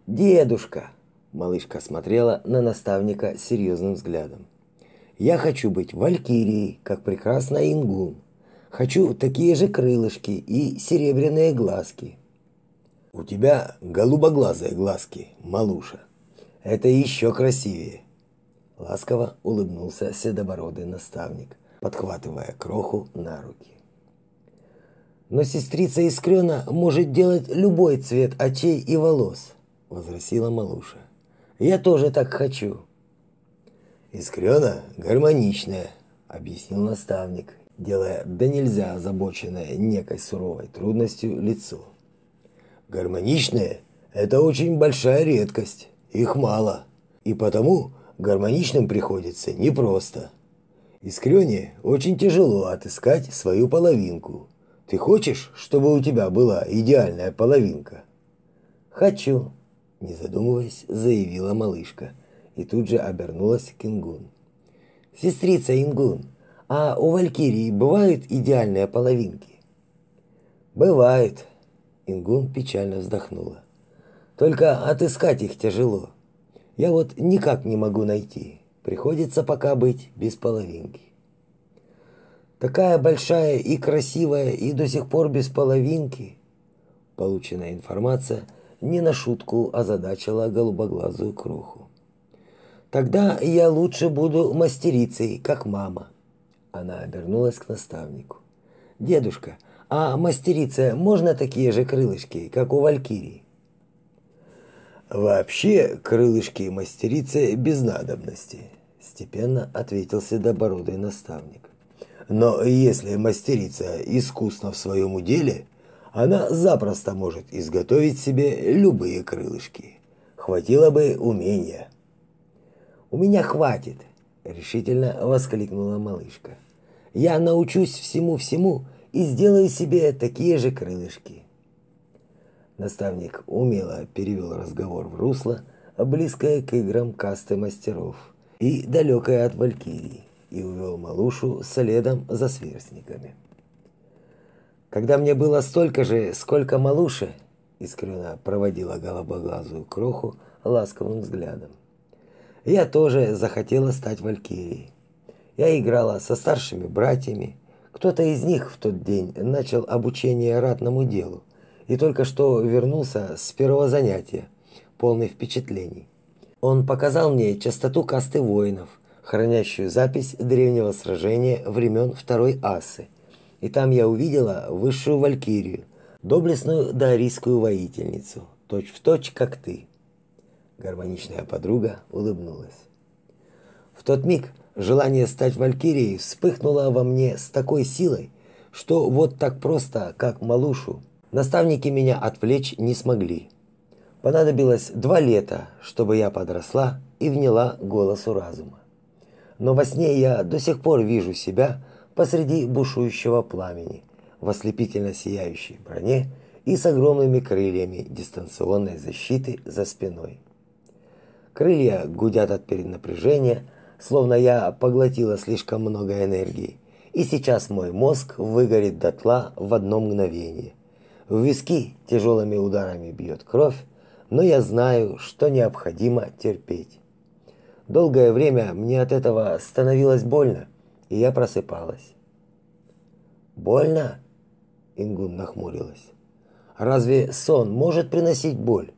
«Дедушка!» – малышка смотрела на наставника серьезным взглядом. «Я хочу быть валькирией, как прекрасная Ингун. Хочу такие же крылышки и серебряные глазки». «У тебя голубоглазые глазки, малуша», это еще красивее. Ласково улыбнулся седобородый наставник, подхватывая кроху на руки. Но сестрица Искрена может делать любой цвет очей и волос, возразила Малуша. Я тоже так хочу. Искрена гармоничная, объяснил наставник, делая да нельзя озабоченное некой суровой трудностью лицо. Гармоничная – это очень большая редкость. Их мало, и потому гармоничным приходится непросто. Искрёне очень тяжело отыскать свою половинку. Ты хочешь, чтобы у тебя была идеальная половинка? Хочу, не задумываясь, заявила малышка и тут же обернулась к Ингун. Сестрица Ингун, а у Валькирии бывают идеальные половинки? Бывает, Ингун печально вздохнула. Только отыскать их тяжело. Я вот никак не могу найти. Приходится пока быть без половинки. Такая большая и красивая и до сих пор без половинки. Полученная информация не на шутку озадачила голубоглазую кроху. Тогда я лучше буду мастерицей, как мама. Она обернулась к наставнику. Дедушка, а мастерице можно такие же крылышки, как у валькирии? Вообще, крылышки мастерицы без надобности, степенно ответил седобородый наставник. Но если мастерица искусна в своем деле, она запросто может изготовить себе любые крылышки. Хватило бы умения. У меня хватит, решительно воскликнула малышка. Я научусь всему-всему и сделаю себе такие же крылышки. Наставник умело перевел разговор в русло, близкое к играм касты мастеров и далекое от Валькирии, и увел малушу следом за сверстниками. Когда мне было столько же, сколько малуши, искренно проводила голубоглазую кроху ласковым взглядом. Я тоже захотела стать валькирией. Я играла со старшими братьями. Кто-то из них в тот день начал обучение ратному делу, и только что вернулся с первого занятия, полный впечатлений. Он показал мне частоту касты воинов, хранящую запись древнего сражения времен Второй Асы. И там я увидела высшую валькирию, доблестную дарийскую воительницу, точь в точь, как ты. Гармоничная подруга улыбнулась. В тот миг желание стать валькирией вспыхнуло во мне с такой силой, что вот так просто, как малушу, наставники меня отвлечь не смогли. Понадобилось два лета, чтобы я подросла и вняла голосу разума. Но во сне я до сих пор вижу себя посреди бушующего пламени, в ослепительно сияющей броне и с огромными крыльями дистанционной защиты за спиной. Крылья гудят от перенапряжения, словно я поглотила слишком много энергии, и сейчас мой мозг выгорит дотла в одно мгновение. В виски тяжелыми ударами бьет кровь, но я знаю, что необходимо терпеть. Долгое время мне от этого становилось больно, и я просыпалась. Больно? Ингун нахмурилась. Разве сон может приносить боль?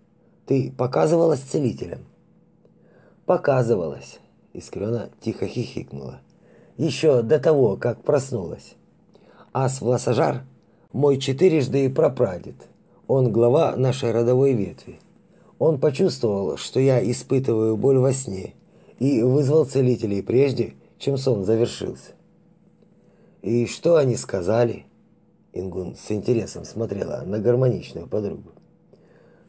Ты показывалась целителем? Показывалась. Искрена тихо хихикнула. Еще до того, как проснулась. Ас Власожар мой четырежды прапрадед. Он глава нашей родовой ветви. Он почувствовал, что я испытываю боль во сне, и вызвал целителей прежде, чем сон завершился. И что они сказали? Ингун с интересом смотрела на гармоничную подругу.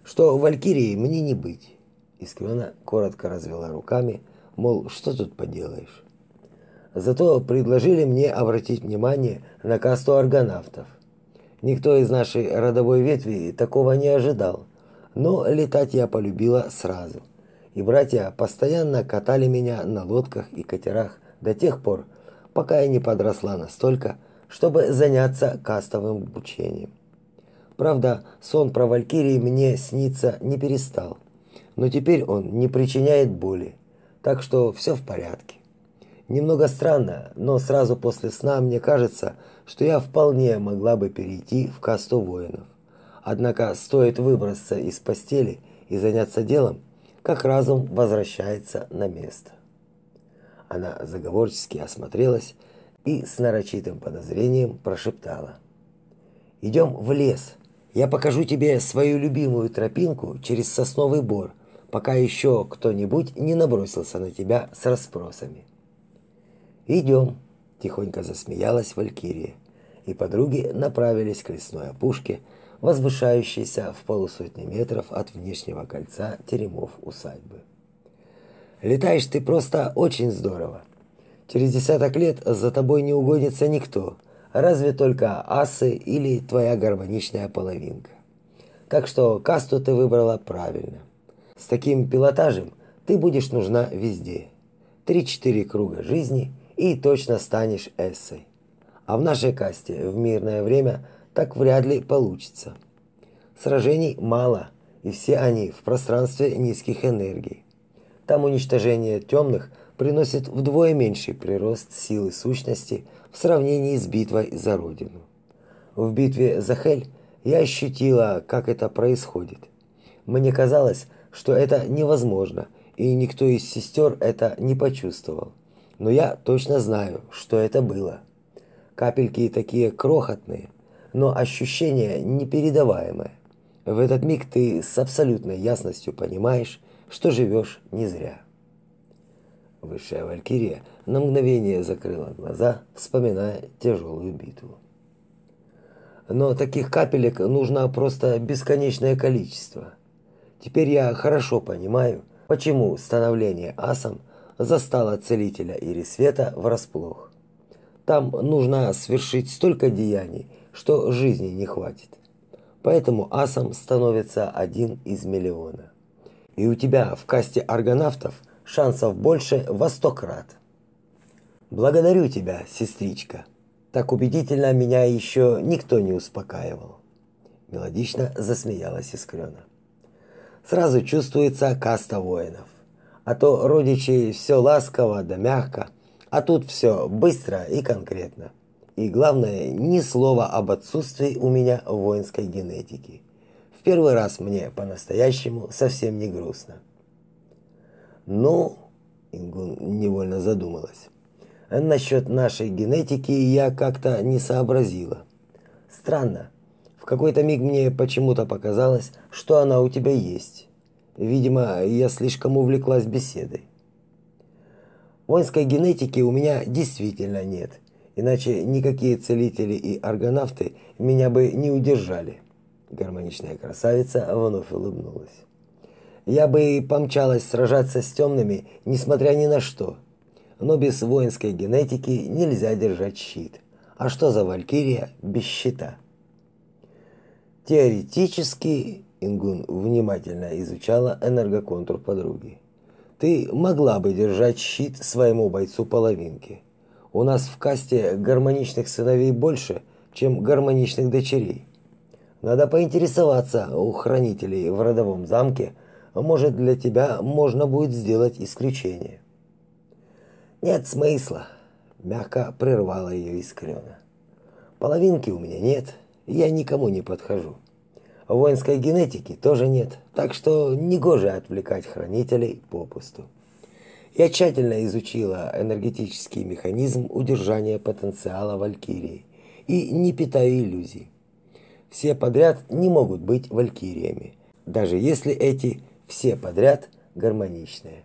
Что валькирии мне не быть. Искрена коротко развела руками, мол, что тут поделаешь. Зато предложили мне обратить внимание на касту аргонавтов. Никто из нашей родовой ветви такого не ожидал, но летать я полюбила сразу. И братья постоянно катали меня на лодках и катерах до тех пор, пока я не подросла настолько, чтобы заняться кастовым обучением. Правда, сон про валькирии мне снится не перестал но теперь он не причиняет боли, так что все в порядке. Немного странно, но сразу после сна мне кажется, что я вполне могла бы перейти в касту воинов. Однако стоит выбраться из постели и заняться делом, как разум возвращается на место. Она заговорчески осмотрелась и с нарочитым подозрением прошептала: "Идем в лес. Я покажу тебе свою любимую тропинку через сосновый бор, пока еще кто-нибудь не набросился на тебя с расспросами. «Идем», – тихонько засмеялась Валькирия, и подруги направились к лесной опушке, возвышающейся в полусотни метров от внешнего кольца теремов усадьбы. «Летаешь ты просто очень здорово. Через десяток лет за тобой не угонится никто, разве только асы или твоя гармоничная половинка. Так что касту ты выбрала правильно». С таким пилотажем ты будешь нужна везде. Три-четыре круга жизни и точно станешь эссой. А в нашей касте в мирное время так вряд ли получится. Сражений мало, и все они в пространстве низких энергий. Там уничтожение темных приносит вдвое меньший прирост силы сущности в сравнении с битвой за родину. В битве за Хель я ощутила, как это происходит. Мне казалось, что это невозможно, и никто из сестер это не почувствовал. Но я точно знаю, что это было. Капельки такие крохотные, но ощущение непередаваемое. В этот миг ты с абсолютной ясностью понимаешь, что живешь не зря. Высшая Валькирия на мгновение закрыла глаза, вспоминая тяжелую битву. Но таких капелек нужно просто бесконечное количество – Теперь я хорошо понимаю, почему становление асом застало целителя Ирисвета врасплох. Там нужно совершить столько деяний, что жизни не хватит. Поэтому асом становится один из миллиона. И у тебя в касте аргонавтов шансов больше во сто крат. Благодарю тебя, сестричка. Так убедительно меня еще никто не успокаивал. Мелодично засмеялась Искрена сразу чувствуется каста воинов. А то родичи все ласково да мягко, а тут все быстро и конкретно. И главное, ни слова об отсутствии у меня воинской генетики. В первый раз мне по-настоящему совсем не грустно. Ну, Ингун невольно задумалась. Насчет нашей генетики я как-то не сообразила. Странно, в какой-то миг мне почему-то показалось, что она у тебя есть. Видимо, я слишком увлеклась беседой. Воинской генетики у меня действительно нет, иначе никакие целители и аргонавты меня бы не удержали. Гармоничная красавица вновь улыбнулась. Я бы помчалась сражаться с темными, несмотря ни на что. Но без воинской генетики нельзя держать щит. А что за валькирия без щита? Теоретически, Ингун внимательно изучала энергоконтур подруги. Ты могла бы держать щит своему бойцу половинки. У нас в касте гармоничных сыновей больше, чем гармоничных дочерей. Надо поинтересоваться у хранителей в родовом замке, может, для тебя можно будет сделать исключение. Нет смысла, мягко прервала ее искрена. Половинки у меня нет, я никому не подхожу. Воинской генетики тоже нет, так что негоже отвлекать хранителей попусту. Я тщательно изучила энергетический механизм удержания потенциала Валькирии и не питаю иллюзий. Все подряд не могут быть Валькириями, даже если эти все подряд гармоничные.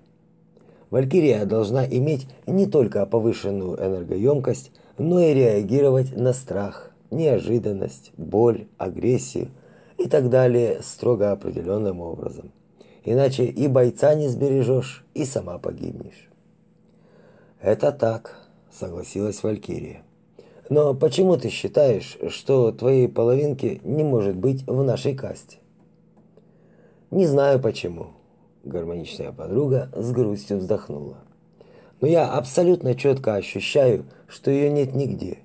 Валькирия должна иметь не только повышенную энергоемкость, но и реагировать на страх, неожиданность, боль, агрессию и так далее строго определенным образом. Иначе и бойца не сбережешь, и сама погибнешь. Это так, согласилась Валькирия. Но почему ты считаешь, что твоей половинки не может быть в нашей касте? Не знаю почему. Гармоничная подруга с грустью вздохнула. Но я абсолютно четко ощущаю, что ее нет нигде.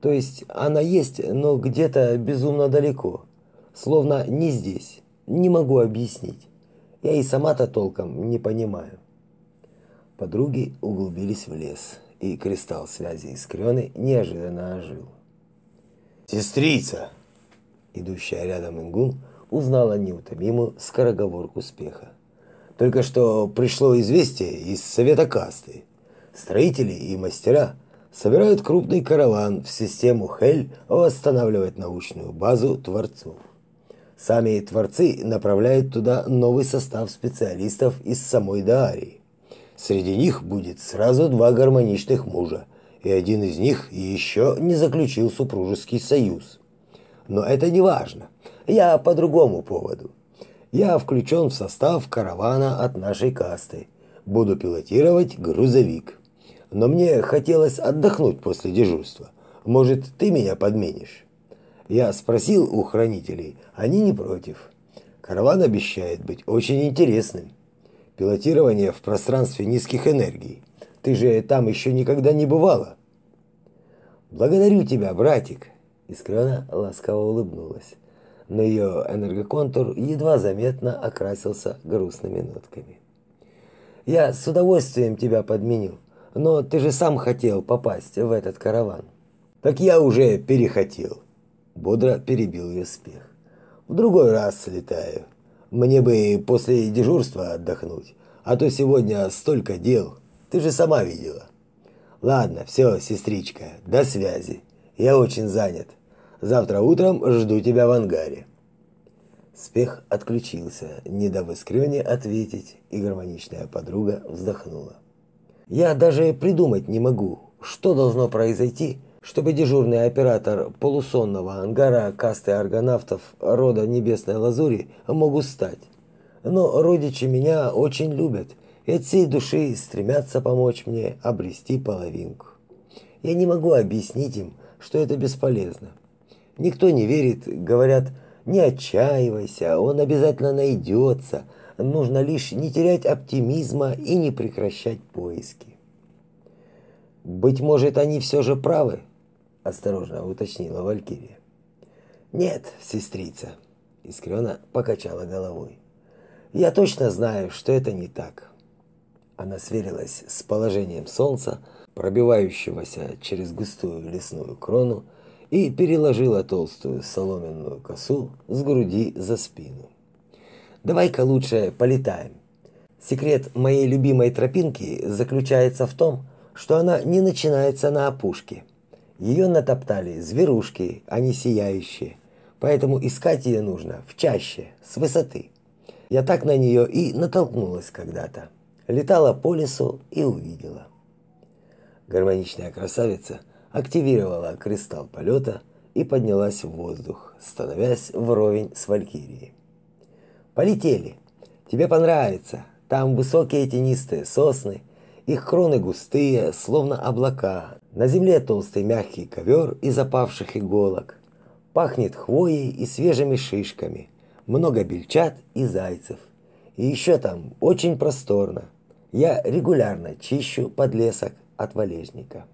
То есть она есть, но где-то безумно далеко. Словно не здесь. Не могу объяснить. Я и сама-то толком не понимаю. Подруги углубились в лес, и кристалл связи искрённый неожиданно ожил. «Сестрица!» Идущая рядом Ингун узнала неутомимую скороговорку успеха. Только что пришло известие из Совета касты. Строители и мастера собирают крупный караван в систему Хель восстанавливать научную базу творцов. Сами творцы направляют туда новый состав специалистов из самой Даарии. Среди них будет сразу два гармоничных мужа, и один из них еще не заключил супружеский союз. Но это не важно. Я по другому поводу. Я включен в состав каравана от нашей касты. Буду пилотировать грузовик. Но мне хотелось отдохнуть после дежурства. Может, ты меня подменишь? Я спросил у хранителей, они не против. Караван обещает быть очень интересным. Пилотирование в пространстве низких энергий. Ты же там еще никогда не бывала. Благодарю тебя, братик. Искрена ласково улыбнулась но ее энергоконтур едва заметно окрасился грустными нотками. Я с удовольствием тебя подменю, но ты же сам хотел попасть в этот караван. Так я уже перехотел. Бодро перебил ее спех. В другой раз слетаю. Мне бы после дежурства отдохнуть, а то сегодня столько дел. Ты же сама видела. Ладно, все, сестричка, до связи. Я очень занят. Завтра утром жду тебя в ангаре. Спех отключился, не дав Искрёне ответить, и гармоничная подруга вздохнула. Я даже придумать не могу, что должно произойти, чтобы дежурный оператор полусонного ангара касты аргонавтов рода Небесной Лазури мог устать. Но родичи меня очень любят и от всей души стремятся помочь мне обрести половинку. Я не могу объяснить им, что это бесполезно. Никто не верит, говорят, не отчаивайся, он обязательно найдется. Нужно лишь не терять оптимизма и не прекращать поиски. Быть может, они все же правы, осторожно уточнила Валькирия. Нет, сестрица, искренно покачала головой. Я точно знаю, что это не так. Она сверилась с положением солнца, пробивающегося через густую лесную крону, и переложила толстую соломенную косу с груди за спину. Давай-ка лучше полетаем. Секрет моей любимой тропинки заключается в том, что она не начинается на опушке. Ее натоптали зверушки, а не сияющие. Поэтому искать ее нужно в чаще, с высоты. Я так на нее и натолкнулась когда-то. Летала по лесу и увидела. Гармоничная красавица активировала кристалл полета и поднялась в воздух, становясь вровень с Валькирией. Полетели. Тебе понравится. Там высокие тенистые сосны, их кроны густые, словно облака. На земле толстый мягкий ковер из опавших иголок. Пахнет хвоей и свежими шишками. Много бельчат и зайцев. И еще там очень просторно. Я регулярно чищу подлесок от валежника.